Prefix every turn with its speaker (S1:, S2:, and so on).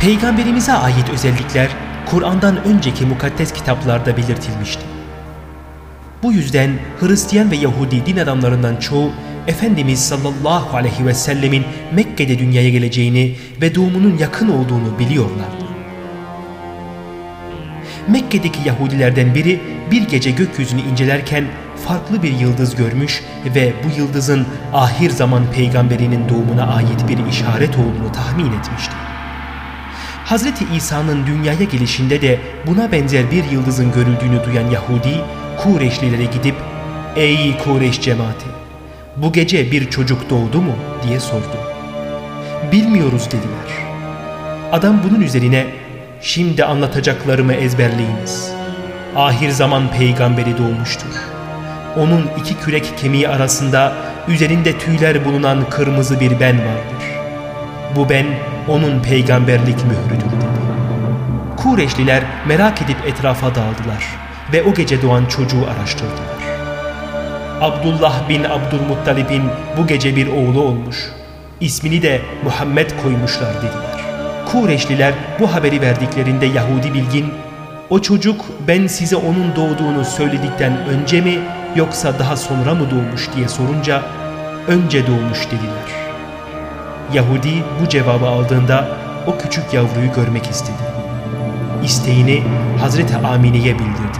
S1: Peygamberimize ait özellikler Kur'an'dan önceki mukaddes kitaplarda belirtilmişti. Bu yüzden Hristiyan ve Yahudi din adamlarından çoğu Efendimiz sallallahu aleyhi ve sellemin Mekke'de dünyaya geleceğini ve doğumunun yakın olduğunu biliyorlardı. Mekke'deki Yahudilerden biri bir gece gökyüzünü incelerken farklı bir yıldız görmüş ve bu yıldızın ahir zaman peygamberinin doğumuna ait bir işaret olduğunu tahmin etmişti. Hazreti İsa'nın dünyaya gelişinde de buna benzer bir yıldızın görüldüğünü duyan Yahudi, Kureşlilere gidip ''Ey Kureş cemaati, bu gece bir çocuk doğdu mu?'' diye sordu. ''Bilmiyoruz.'' dediler. Adam bunun üzerine ''Şimdi anlatacaklarımı ezberleyiniz. Ahir zaman peygamberi doğmuştur. Onun iki kürek kemiği arasında üzerinde tüyler bulunan kırmızı bir ben vardır. Bu ben onun peygamberlik mührüdür dedi. Kureşliler merak edip etrafa dağıldılar ve o gece doğan çocuğu araştırdılar. Abdullah bin Abdülmuttalib'in bu gece bir oğlu olmuş. İsmini de Muhammed koymuşlar dediler. Kureşliler bu haberi verdiklerinde Yahudi bilgin o çocuk ben size onun doğduğunu söyledikten önce mi yoksa daha sonra mı doğmuş diye sorunca önce doğmuş dediler. Yahudi bu cevabı aldığında o küçük yavruyu görmek istedi. İsteğini Hazreti Amine'ye bildirdi.